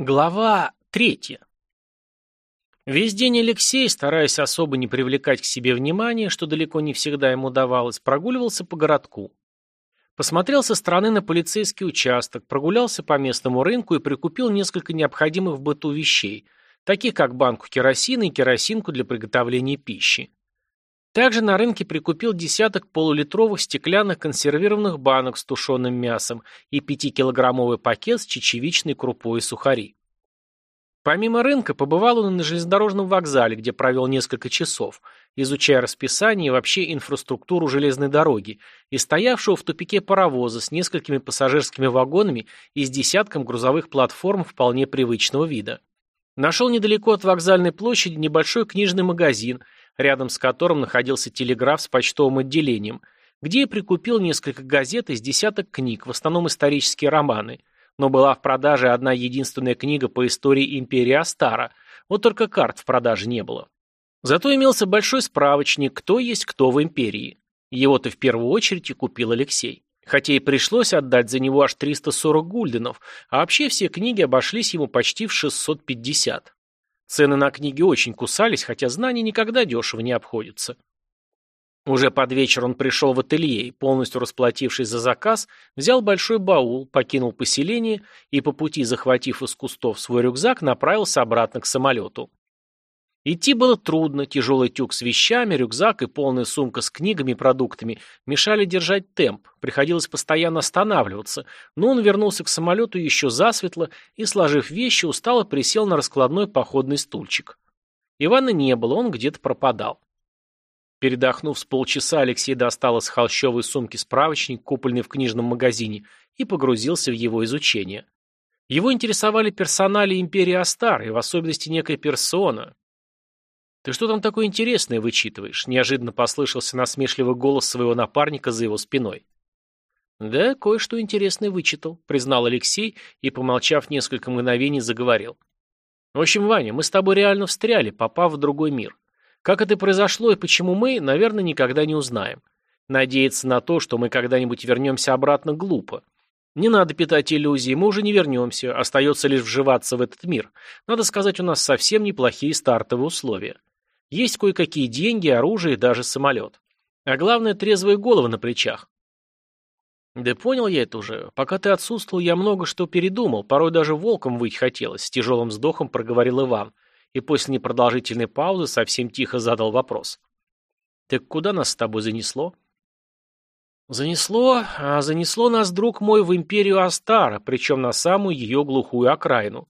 Глава третья. Весь день Алексей, стараясь особо не привлекать к себе внимания, что далеко не всегда ему давалось, прогуливался по городку. Посмотрел со стороны на полицейский участок, прогулялся по местному рынку и прикупил несколько необходимых в быту вещей, таких как банку керосина и керосинку для приготовления пищи. Также на рынке прикупил десяток полулитровых стеклянных консервированных банок с тушеным мясом и пятикилограммовый пакет с чечевичной крупой и сухари. Помимо рынка, побывал он и на железнодорожном вокзале, где провел несколько часов, изучая расписание и вообще инфраструктуру железной дороги, и стоявшего в тупике паровоза с несколькими пассажирскими вагонами и с десятком грузовых платформ вполне привычного вида. Нашел недалеко от вокзальной площади небольшой книжный магазин – рядом с которым находился телеграф с почтовым отделением, где я прикупил несколько газет из десяток книг, в основном исторические романы, но была в продаже одна единственная книга по истории империи Астара, вот только карт в продаже не было. Зато имелся большой справочник «Кто есть кто в империи». Его-то в первую очередь и купил Алексей. Хотя и пришлось отдать за него аж 340 гульденов, а вообще все книги обошлись ему почти в 650. Цены на книги очень кусались, хотя знания никогда дешево не обходятся. Уже под вечер он пришел в ателье и, полностью расплатившись за заказ, взял большой баул, покинул поселение и, по пути захватив из кустов свой рюкзак, направился обратно к самолету. Идти было трудно, тяжелый тюк с вещами, рюкзак и полная сумка с книгами и продуктами мешали держать темп, приходилось постоянно останавливаться, но он вернулся к самолету еще засветло и, сложив вещи, устало присел на раскладной походный стульчик. Ивана не было, он где-то пропадал. Передохнув с полчаса, Алексей достал из холщовой сумки справочник, купленный в книжном магазине, и погрузился в его изучение. Его интересовали персонали империи Астар, и в особенности некая персона, «Ты что там такое интересное вычитываешь?» Неожиданно послышался насмешливый голос своего напарника за его спиной. «Да, кое-что интересное вычитал», — признал Алексей и, помолчав несколько мгновений, заговорил. «В общем, Ваня, мы с тобой реально встряли, попав в другой мир. Как это произошло и почему мы, наверное, никогда не узнаем. Надеяться на то, что мы когда-нибудь вернемся обратно, глупо. Не надо питать иллюзии, мы уже не вернемся, остается лишь вживаться в этот мир. Надо сказать, у нас совсем неплохие стартовые условия. Есть кое-какие деньги, оружие и даже самолет. А главное, трезвые головы на плечах. Да понял я это уже. Пока ты отсутствовал, я много что передумал, порой даже волком выть хотелось, с тяжелым вздохом проговорил Иван, и после непродолжительной паузы совсем тихо задал вопрос. Так куда нас с тобой занесло? Занесло, а занесло нас, друг мой, в империю Астара, причем на самую ее глухую окраину.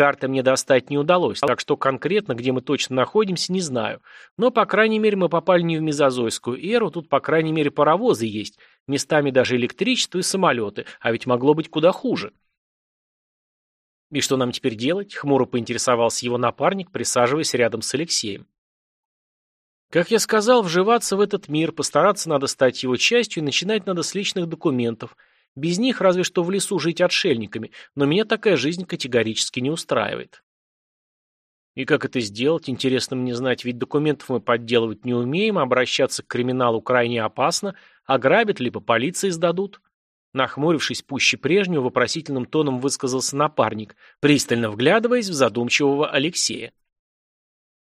Карты мне достать не удалось, так что конкретно, где мы точно находимся, не знаю. Но, по крайней мере, мы попали не в мезозойскую эру, тут, по крайней мере, паровозы есть, местами даже электричество и самолеты, а ведь могло быть куда хуже. «И что нам теперь делать?» — хмуро поинтересовался его напарник, присаживаясь рядом с Алексеем. Как я сказал, вживаться в этот мир, постараться надо стать его частью и начинать надо с личных документов — без них разве что в лесу жить отшельниками, но меня такая жизнь категорически не устраивает. И как это сделать, интересно мне знать, ведь документов мы подделывать не умеем, а обращаться к криминалу крайне опасно, ограбят либо полиции сдадут. Нахмурившись пуще прежнего, вопросительным тоном высказался напарник, пристально вглядываясь в задумчивого Алексея.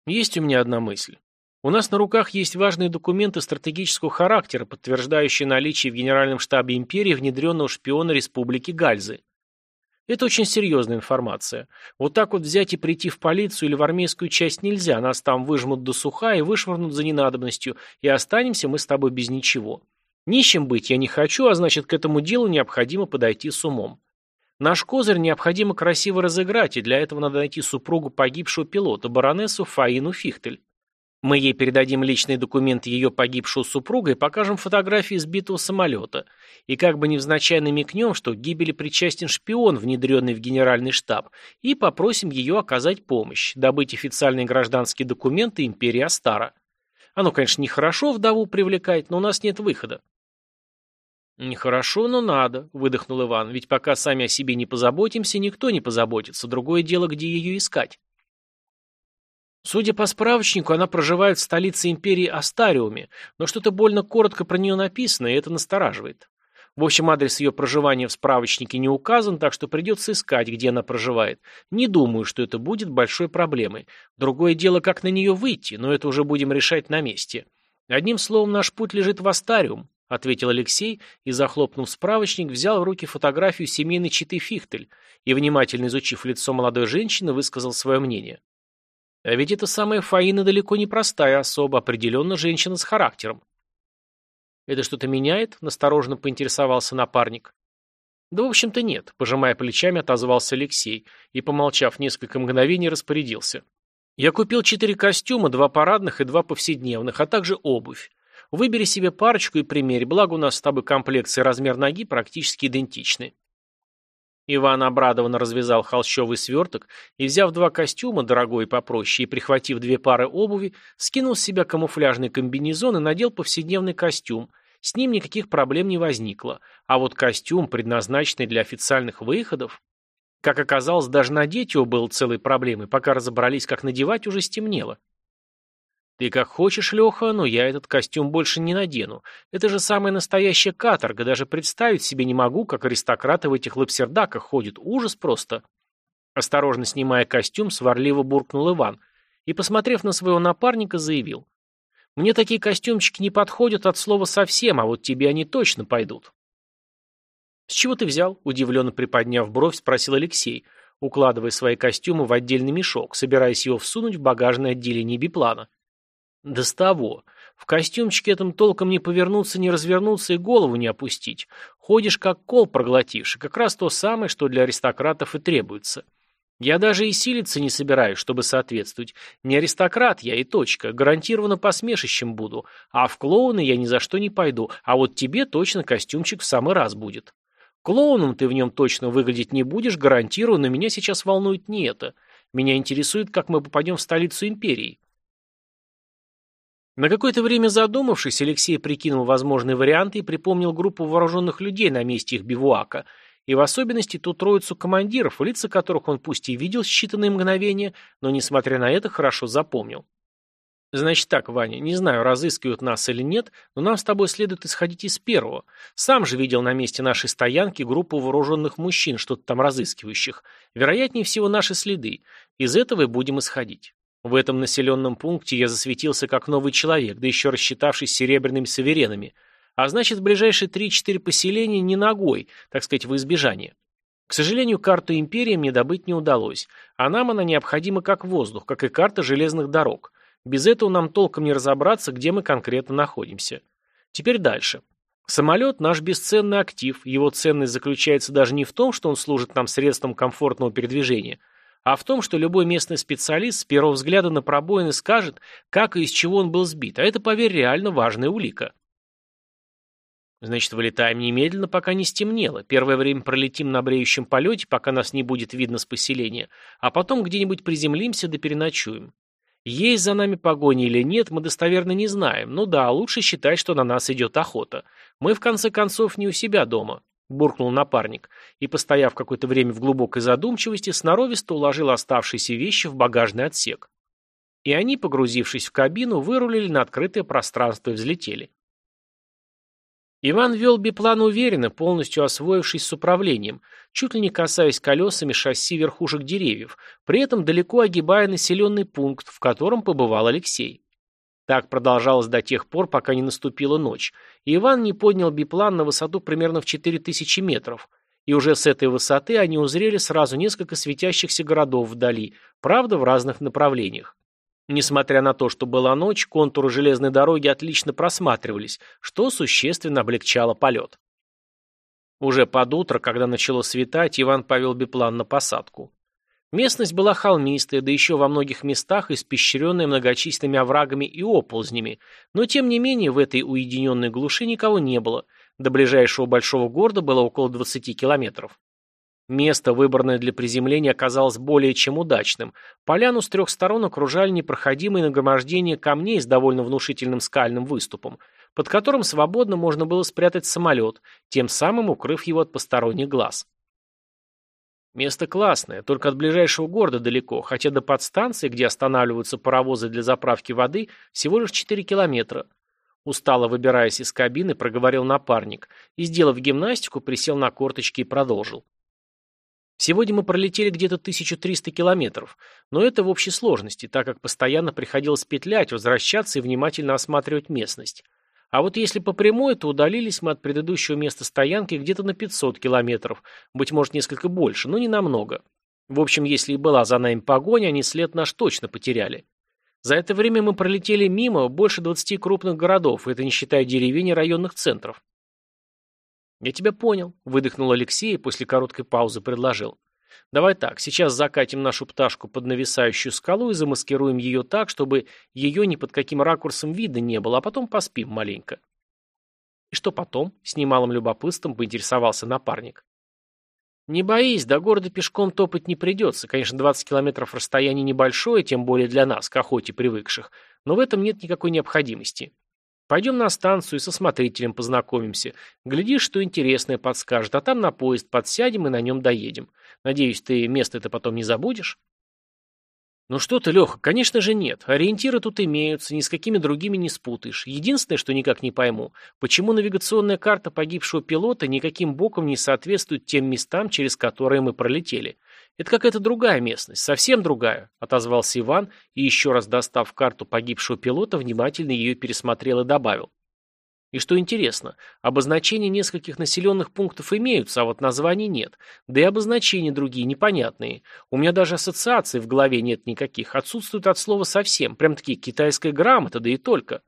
Есть у меня одна мысль. У нас на руках есть важные документы стратегического характера, подтверждающие наличие в Генеральном штабе империи внедренного шпиона Республики Гальзы. Это очень серьезная информация. Вот так вот взять и прийти в полицию или в армейскую часть нельзя, нас там выжмут до суха и вышвырнут за ненадобностью, и останемся мы с тобой без ничего. Нищим быть я не хочу, а значит, к этому делу необходимо подойти с умом. Наш козырь необходимо красиво разыграть, и для этого надо найти супругу погибшего пилота, баронессу Фаину Фихтель. Мы ей передадим личные документы ее погибшего супруга и покажем фотографии сбитого самолета. И как бы невзначай намекнем, что к гибели причастен шпион, внедренный в генеральный штаб, и попросим ее оказать помощь, добыть официальные гражданские документы империи Астара. Оно, конечно, нехорошо вдову привлекать, но у нас нет выхода. «Нехорошо, но надо», — выдохнул Иван, «ведь пока сами о себе не позаботимся, никто не позаботится. Другое дело, где ее искать». Судя по справочнику, она проживает в столице империи Астариуме, но что-то больно коротко про нее написано, и это настораживает. В общем, адрес ее проживания в справочнике не указан, так что придется искать, где она проживает. Не думаю, что это будет большой проблемой. Другое дело, как на нее выйти, но это уже будем решать на месте. Одним словом, наш путь лежит в Астариум, ответил Алексей и, захлопнув справочник, взял в руки фотографию семейной читы Фихтель и, внимательно изучив лицо молодой женщины, высказал свое мнение. А ведь эта самая Фаина далеко не простая особа, определенно женщина с характером. «Это что-то меняет?» – настороженно поинтересовался напарник. «Да, в общем-то, нет», – пожимая плечами, отозвался Алексей и, помолчав несколько мгновений, распорядился. «Я купил четыре костюма, два парадных и два повседневных, а также обувь. Выбери себе парочку и примерь, благо у нас с тобой комплекция размер ноги практически идентичны». Иван обрадованно развязал холщовый сверток и, взяв два костюма, дорогой и попроще, и прихватив две пары обуви, скинул с себя камуфляжный комбинезон и надел повседневный костюм. С ним никаких проблем не возникло. А вот костюм, предназначенный для официальных выходов... Как оказалось, даже надеть его было целой проблемой, пока разобрались, как надевать, уже стемнело. «Ты как хочешь, Леха, но я этот костюм больше не надену. Это же самая настоящая каторга, даже представить себе не могу, как аристократы в этих лапсердаках ходят. Ужас просто!» Осторожно снимая костюм, сварливо буркнул Иван и, посмотрев на своего напарника, заявил. «Мне такие костюмчики не подходят от слова совсем, а вот тебе они точно пойдут». «С чего ты взял?» – удивленно приподняв бровь, спросил Алексей, укладывая свои костюмы в отдельный мешок, собираясь его всунуть в багажное отделение биплана. Да с того. В костюмчике этом толком не повернуться, не развернуться и голову не опустить. Ходишь как кол проглотивший, как раз то самое, что для аристократов и требуется. Я даже и силиться не собираюсь, чтобы соответствовать. Не аристократ я и точка, гарантированно посмешищем буду. А в клоуны я ни за что не пойду, а вот тебе точно костюмчик в самый раз будет. Клоуном ты в нем точно выглядеть не будешь, гарантирую, но меня сейчас волнует не это. Меня интересует, как мы попадем в столицу империи. На какое-то время задумавшись, Алексей прикинул возможные варианты и припомнил группу вооруженных людей на месте их бивуака, и в особенности ту троицу командиров, лица которых он пусть и видел считанные мгновения, но, несмотря на это, хорошо запомнил. «Значит так, Ваня, не знаю, разыскивают нас или нет, но нам с тобой следует исходить из первого. Сам же видел на месте нашей стоянки группу вооруженных мужчин, что-то там разыскивающих. Вероятнее всего, наши следы. Из этого и будем исходить. В этом населенном пункте я засветился как новый человек, да еще рассчитавшись серебряными суверенами. А значит, ближайшие 3-4 поселения не ногой, так сказать, в избежание. К сожалению, карту империи мне добыть не удалось, а нам она необходима как воздух, как и карта железных дорог. Без этого нам толком не разобраться, где мы конкретно находимся. Теперь дальше. Самолет – наш бесценный актив, его ценность заключается даже не в том, что он служит нам средством комфортного передвижения – а в том, что любой местный специалист с первого взгляда на пробоины скажет, как и из чего он был сбит, а это, поверь, реально важная улика. Значит, вылетаем немедленно, пока не стемнело. Первое время пролетим на бреющем полете, пока нас не будет видно с поселения, а потом где-нибудь приземлимся да переночуем. Есть за нами погоня или нет, мы достоверно не знаем. Ну да, лучше считать, что на нас идет охота. Мы, в конце концов, не у себя дома. — буркнул напарник, и, постояв какое-то время в глубокой задумчивости, сноровисто уложил оставшиеся вещи в багажный отсек. И они, погрузившись в кабину, вырулили на открытое пространство и взлетели. Иван вел биплан уверенно, полностью освоившись с управлением, чуть ли не касаясь колесами шасси верхушек деревьев, при этом далеко огибая населенный пункт, в котором побывал Алексей. Так продолжалось до тех пор, пока не наступила ночь, и Иван не поднял биплан на высоту примерно в 4000 метров, и уже с этой высоты они узрели сразу несколько светящихся городов вдали, правда, в разных направлениях. Несмотря на то, что была ночь, контуры железной дороги отлично просматривались, что существенно облегчало полет. Уже под утро, когда начало светать, Иван повел биплан на посадку. Местность была холмистая, да еще во многих местах испещренная многочисленными оврагами и оползнями, но тем не менее в этой уединенной глуши никого не было. До ближайшего большого города было около 20 километров. Место, выбранное для приземления, оказалось более чем удачным. Поляну с трех сторон окружали непроходимые нагромождения камней с довольно внушительным скальным выступом, под которым свободно можно было спрятать самолет, тем самым укрыв его от посторонних глаз. Место классное, только от ближайшего города далеко, хотя до подстанции, где останавливаются паровозы для заправки воды, всего лишь 4 километра. Устало выбираясь из кабины, проговорил напарник и, сделав гимнастику, присел на корточки и продолжил. Сегодня мы пролетели где-то 1300 километров, но это в общей сложности, так как постоянно приходилось петлять, возвращаться и внимательно осматривать местность. А вот если по прямой, то удалились мы от предыдущего места стоянки где-то на 500 километров, быть может несколько больше, но не намного. В общем, если и была за нами погоня, они след наш точно потеряли. За это время мы пролетели мимо больше 20 крупных городов, это не считая деревень и районных центров. «Я тебя понял», — выдохнул Алексей и после короткой паузы предложил. «Давай так, сейчас закатим нашу пташку под нависающую скалу и замаскируем ее так, чтобы ее ни под каким ракурсом видно не было, а потом поспим маленько». «И что потом?» — с немалым любопытством поинтересовался напарник. «Не боись, до города пешком топать не придется. Конечно, 20 километров расстояние небольшое, тем более для нас, к охоте привыкших, но в этом нет никакой необходимости. Пойдем на станцию и со смотрителем познакомимся. Глядишь, что интересное подскажет, а там на поезд подсядем и на нем доедем. Надеюсь, ты место это потом не забудешь? Ну что ты, Леха, конечно же нет. Ориентиры тут имеются, ни с какими другими не спутаешь. Единственное, что никак не пойму, почему навигационная карта погибшего пилота никаким боком не соответствует тем местам, через которые мы пролетели. Это какая-то другая местность, совсем другая, отозвался Иван и еще раз достав карту погибшего пилота, внимательно ее пересмотрел и добавил. И что интересно, обозначения нескольких населенных пунктов имеются, а вот названий нет. Да и обозначения другие непонятные. У меня даже ассоциаций в голове нет никаких, отсутствуют от слова совсем, прям-таки китайская грамота, да и только.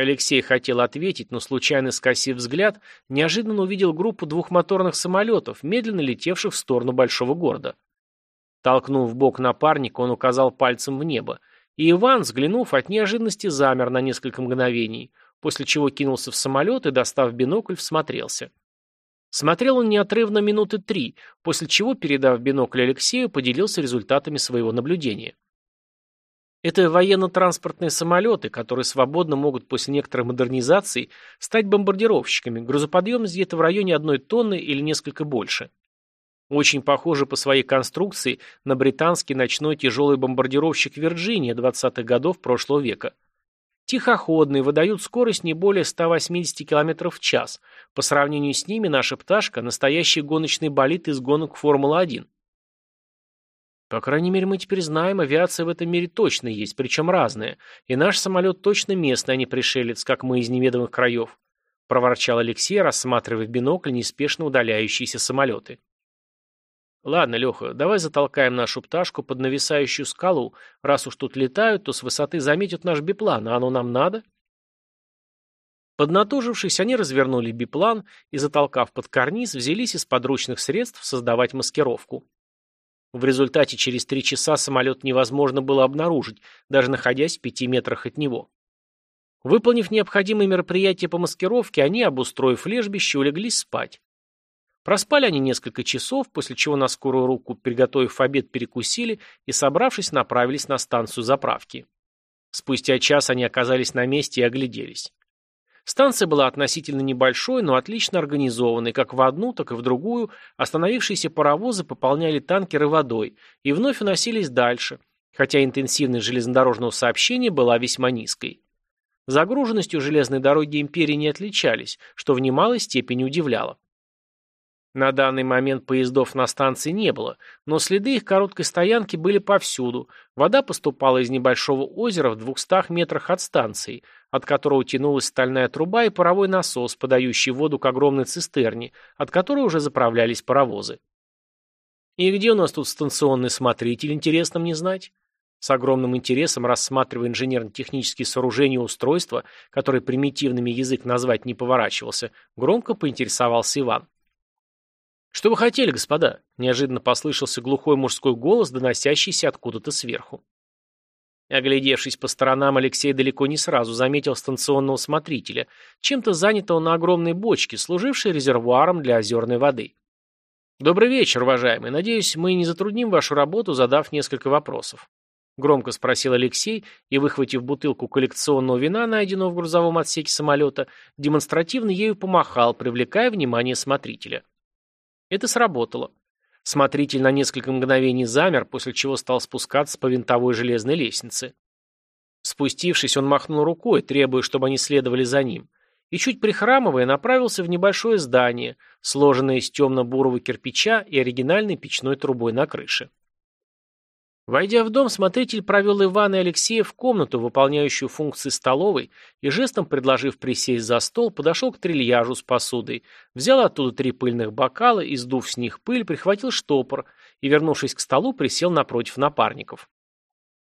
Алексей хотел ответить, но случайно скосив взгляд, неожиданно увидел группу двухмоторных самолетов, медленно летевших в сторону большого города. Толкнув в бок напарника, он указал пальцем в небо, и Иван, взглянув, от неожиданности замер на несколько мгновений, после чего кинулся в самолет и, достав бинокль, всмотрелся. Смотрел он неотрывно минуты три, после чего, передав бинокль Алексею, поделился результатами своего наблюдения. Это военно-транспортные самолеты, которые свободно могут после некоторой модернизации стать бомбардировщиками, грузоподъемность где-то в районе одной тонны или несколько больше. Очень похожи по своей конструкции на британский ночной тяжелый бомбардировщик «Вирджиния» 20-х годов прошлого века. Тихоходные, выдают скорость не более 180 км в час. По сравнению с ними наша «Пташка» – настоящий гоночный болид из гонок Формулы-1. По крайней мере, мы теперь знаем, авиация в этом мире точно есть, причем разная. И наш самолет точно местный, а не пришелец, как мы из неведомых краев. Проворчал Алексей, рассматривая в бинокль неспешно удаляющиеся самолеты. Ладно, Леха, давай затолкаем нашу пташку под нависающую скалу. Раз уж тут летают, то с высоты заметят наш биплан, а оно нам надо? Поднатужившись, они развернули биплан и, затолкав под карниз, взялись из подручных средств создавать маскировку. В результате через три часа самолет невозможно было обнаружить, даже находясь в пяти метрах от него. Выполнив необходимые мероприятия по маскировке, они, обустроив лежбище, улеглись спать. Проспали они несколько часов, после чего на скорую руку, приготовив обед, перекусили и, собравшись, направились на станцию заправки. Спустя час они оказались на месте и огляделись. Станция была относительно небольшой, но отлично организованной, как в одну, так и в другую. Остановившиеся паровозы пополняли танкеры водой и вновь уносились дальше, хотя интенсивность железнодорожного сообщения была весьма низкой. Загруженностью железной дороги империи не отличались, что в немалой степени удивляло. На данный момент поездов на станции не было, но следы их короткой стоянки были повсюду. Вода поступала из небольшого озера в двухстах метрах от станции, от которого тянулась стальная труба и паровой насос, подающий воду к огромной цистерне, от которой уже заправлялись паровозы. И где у нас тут станционный смотритель, интересно мне знать? С огромным интересом, рассматривая инженерно-технические сооружения и устройства, которые примитивными язык назвать не поворачивался, громко поинтересовался Иван. «Что вы хотели, господа?» – неожиданно послышался глухой мужской голос, доносящийся откуда-то сверху. Оглядевшись по сторонам, Алексей далеко не сразу заметил станционного смотрителя, чем-то занятого на огромной бочке, служившей резервуаром для озерной воды. «Добрый вечер, уважаемый. Надеюсь, мы не затрудним вашу работу, задав несколько вопросов». Громко спросил Алексей и, выхватив бутылку коллекционного вина, найденного в грузовом отсеке самолета, демонстративно ею помахал, привлекая внимание смотрителя. Это сработало. Смотритель на несколько мгновений замер, после чего стал спускаться по винтовой железной лестнице. Спустившись, он махнул рукой, требуя, чтобы они следовали за ним, и чуть прихрамывая, направился в небольшое здание, сложенное из темно-бурого кирпича и оригинальной печной трубой на крыше. Войдя в дом, смотритель провел Ивана и Алексея в комнату, выполняющую функции столовой, и жестом предложив присесть за стол, подошел к трильяжу с посудой, взял оттуда три пыльных бокала и, сдув с них пыль, прихватил штопор и, вернувшись к столу, присел напротив напарников.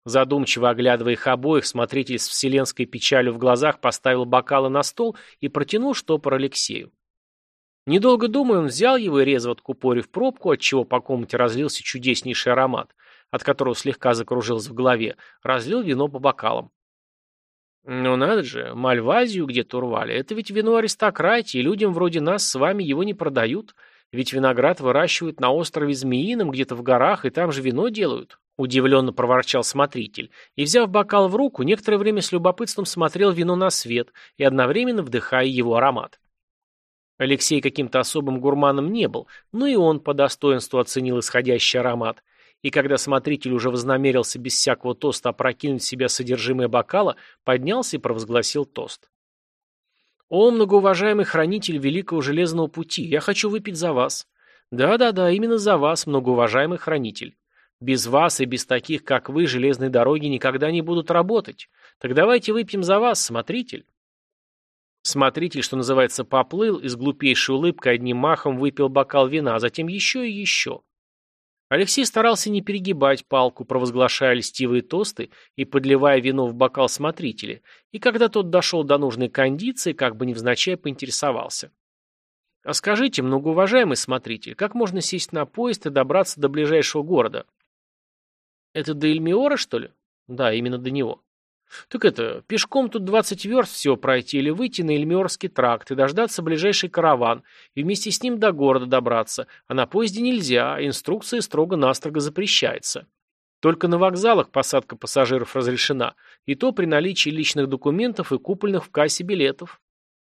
Задумчиво оглядывая их обоих, смотритель с вселенской печалью в глазах поставил бокалы на стол и протянул штопор Алексею. Недолго думая, он взял его и, резво откупорив пробку, отчего по комнате разлился чудеснейший аромат, от которого слегка закружилось в голове, разлил вино по бокалам. «Ну надо же, Мальвазию где-то урвали. Это ведь вино аристократии, людям вроде нас с вами его не продают. Ведь виноград выращивают на острове Змеином, где-то в горах, и там же вино делают. Удивленно проворчал смотритель, и, взяв бокал в руку, некоторое время с любопытством смотрел вино на свет и одновременно вдыхая его аромат. Алексей каким-то особым гурманом не был, но и он по достоинству оценил исходящий аромат, и когда смотритель уже вознамерился без всякого тоста опрокинуть в себя содержимое бокала, поднялся и провозгласил тост. «О, многоуважаемый хранитель Великого Железного Пути, я хочу выпить за вас. Да-да-да, именно за вас, многоуважаемый хранитель. Без вас и без таких, как вы, железные дороги никогда не будут работать. Так давайте выпьем за вас, смотритель. Смотритель, что называется, поплыл и с глупейшей улыбкой одним махом выпил бокал вина, а затем еще и еще. Алексей старался не перегибать палку, провозглашая льстивые тосты и подливая вино в бокал смотрителя, и когда тот дошел до нужной кондиции, как бы невзначай поинтересовался. «А скажите, многоуважаемый смотритель, как можно сесть на поезд и добраться до ближайшего города?» Это до Эльмиора, что ли? Да, именно до него. Так это, пешком тут 20 верст всего пройти или выйти на Эльмиорский тракт и дождаться ближайший караван и вместе с ним до города добраться, а на поезде нельзя, инструкция строго-настрого запрещается. Только на вокзалах посадка пассажиров разрешена, и то при наличии личных документов и купольных в кассе билетов.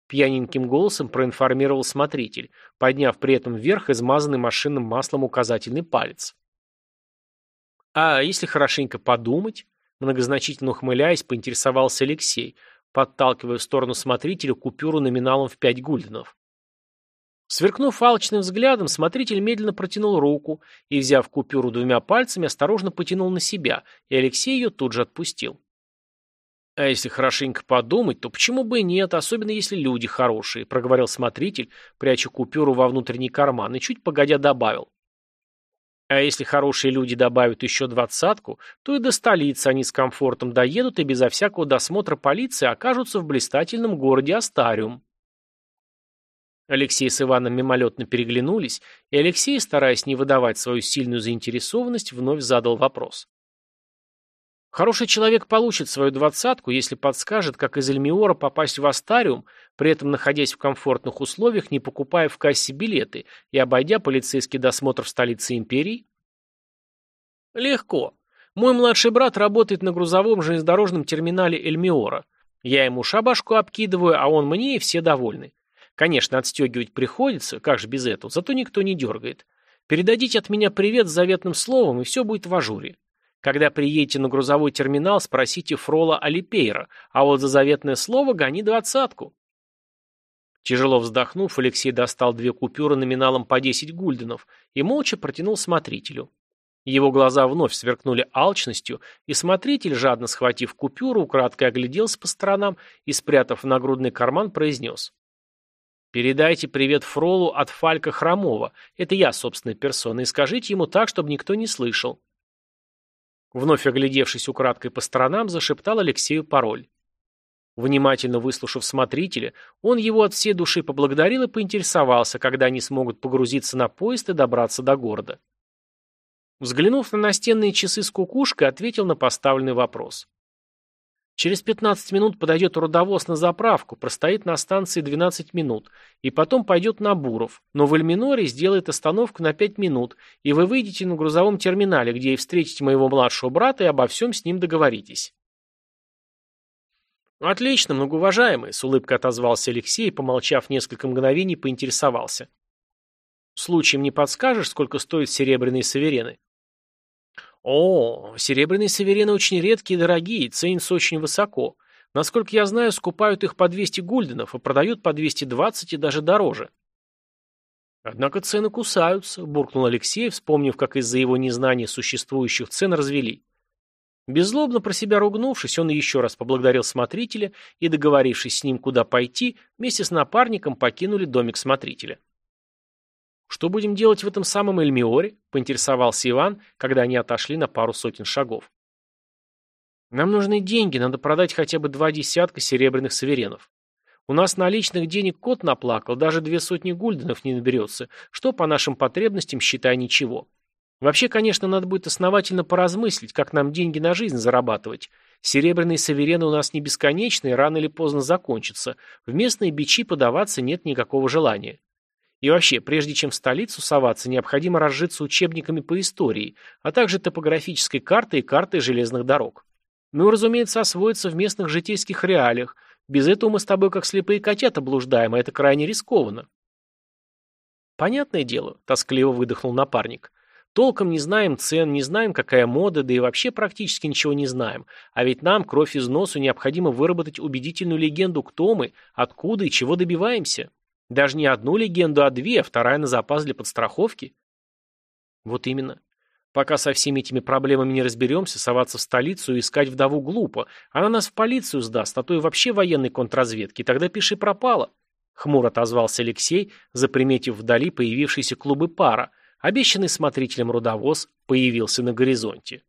Пьяненьким голосом проинформировал смотритель, подняв при этом вверх измазанный машинным маслом указательный палец. А если хорошенько подумать, многозначительно ухмыляясь, поинтересовался Алексей, подталкивая в сторону смотрителя купюру номиналом в пять гульденов. Сверкнув алчным взглядом, смотритель медленно протянул руку и, взяв купюру двумя пальцами, осторожно потянул на себя, и Алексей ее тут же отпустил. «А если хорошенько подумать, то почему бы и нет, особенно если люди хорошие», — проговорил смотритель, пряча купюру во внутренний карман, и чуть погодя добавил. А если хорошие люди добавят еще двадцатку, то и до столицы они с комфортом доедут и безо всякого досмотра полиции окажутся в блистательном городе Астариум. Алексей с Иваном мимолетно переглянулись, и Алексей, стараясь не выдавать свою сильную заинтересованность, вновь задал вопрос. Хороший человек получит свою двадцатку, если подскажет, как из Эльмиора попасть в Астариум, при этом находясь в комфортных условиях, не покупая в кассе билеты и обойдя полицейский досмотр в столице империи? Легко. Мой младший брат работает на грузовом железнодорожном терминале Эльмиора. Я ему шабашку обкидываю, а он мне и все довольны. Конечно, отстегивать приходится, как же без этого, зато никто не дергает. Передадите от меня привет с заветным словом, и все будет в ажуре. Когда приедете на грузовой терминал, спросите Фрола Алипейра, а вот за заветное слово гони двадцатку. Тяжело вздохнув, Алексей достал две купюры номиналом по 10 гульденов и молча протянул смотрителю. Его глаза вновь сверкнули алчностью, и смотритель, жадно схватив купюру, украдкой огляделся по сторонам и, спрятав в нагрудный карман, произнес. «Передайте привет Фролу от Фалька Хромова. Это я, собственной персоной, и скажите ему так, чтобы никто не слышал. Вновь оглядевшись украдкой по сторонам, зашептал Алексею пароль. Внимательно выслушав смотрителя, он его от всей души поблагодарил и поинтересовался, когда они смогут погрузиться на поезд и добраться до города. Взглянув на настенные часы с кукушкой, ответил на поставленный вопрос. Через 15 минут подойдет трудовоз на заправку, простоит на станции 12 минут, и потом пойдет на Буров, но в Эльминоре сделает остановку на 5 минут, и вы выйдете на грузовом терминале, где и встретите моего младшего брата и обо всем с ним договоритесь. «Отлично, многоуважаемый», — с улыбкой отозвался Алексей, помолчав несколько мгновений, поинтересовался. «Случаем не подскажешь, сколько стоят серебряные саверены?» О, серебряные саверены очень редкие и дорогие, ценятся очень высоко. Насколько я знаю, скупают их по 200 гульденов, и продают по 220 и даже дороже. Однако цены кусаются, буркнул Алексей, вспомнив, как из-за его незнания существующих цен развели. Беззлобно про себя ругнувшись, он еще раз поблагодарил смотрителя и, договорившись с ним, куда пойти, вместе с напарником покинули домик смотрителя. «Что будем делать в этом самом Эльмиоре?» – поинтересовался Иван, когда они отошли на пару сотен шагов. «Нам нужны деньги, надо продать хотя бы два десятка серебряных саверенов. У нас наличных денег кот наплакал, даже две сотни гульденов не наберется, что по нашим потребностям, считай, ничего. Вообще, конечно, надо будет основательно поразмыслить, как нам деньги на жизнь зарабатывать. Серебряные саверены у нас не бесконечные, рано или поздно закончатся. В местные бичи подаваться нет никакого желания. И вообще, прежде чем в столицу соваться, необходимо разжиться учебниками по истории, а также топографической картой и картой железных дорог. Ну и, разумеется, освоиться в местных житейских реалиях. Без этого мы с тобой как слепые котята блуждаем, а это крайне рискованно. Понятное дело, тоскливо выдохнул напарник. Толком не знаем цен, не знаем, какая мода, да и вообще практически ничего не знаем. А ведь нам, кровь из носу, необходимо выработать убедительную легенду, кто мы, откуда и чего добиваемся. Даже не одну легенду, а две, вторая на запас для подстраховки. Вот именно. Пока со всеми этими проблемами не разберемся, соваться в столицу и искать вдову глупо. Она нас в полицию сдаст, а то и вообще военной контрразведки. Тогда пиши пропало. Хмуро отозвался Алексей, заприметив вдали появившиеся клубы пара, Обещанный смотрителем рудовоз появился на горизонте.